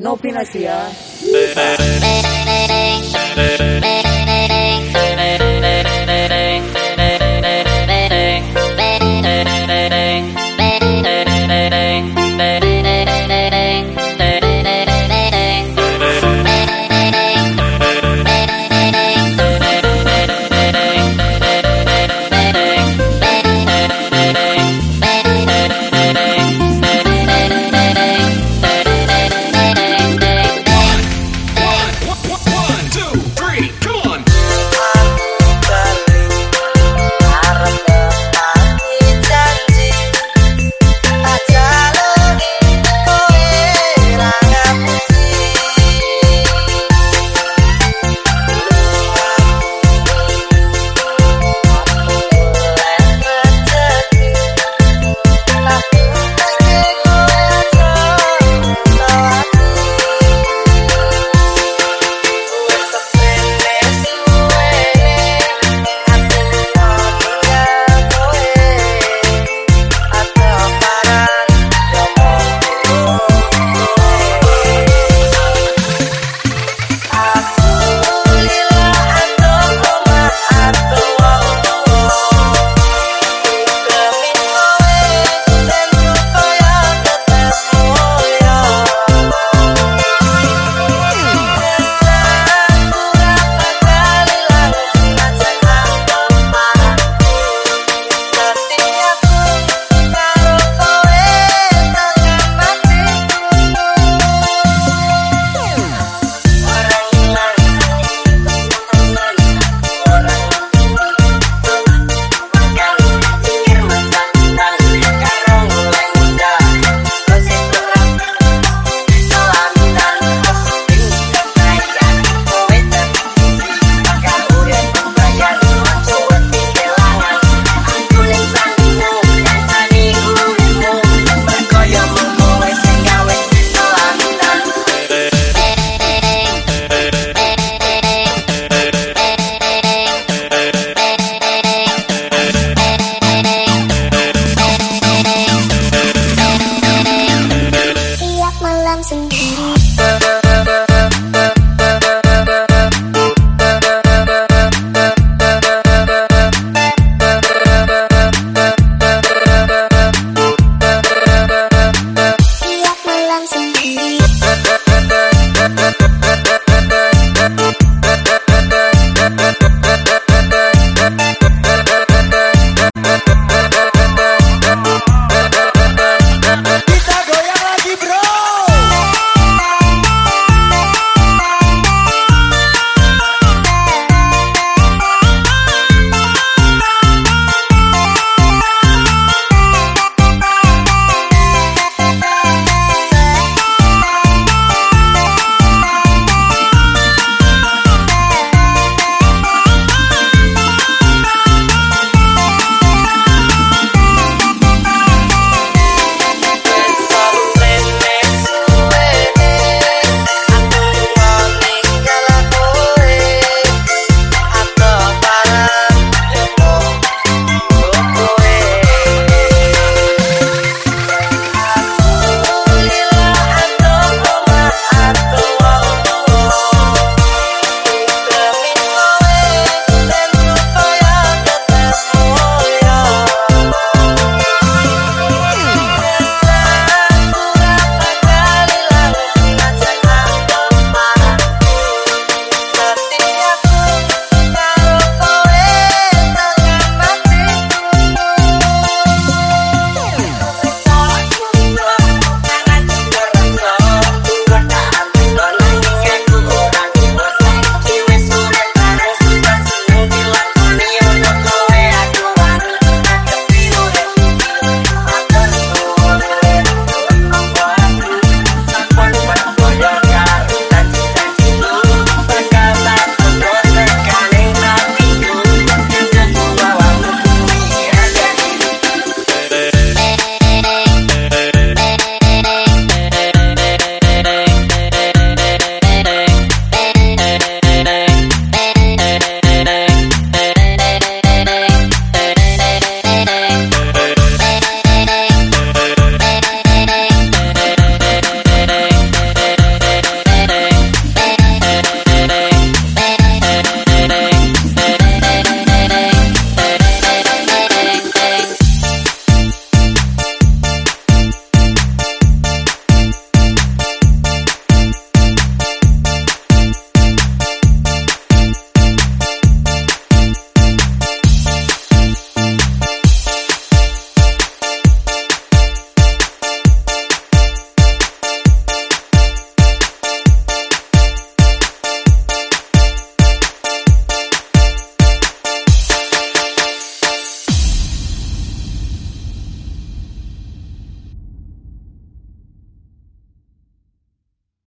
no financiada.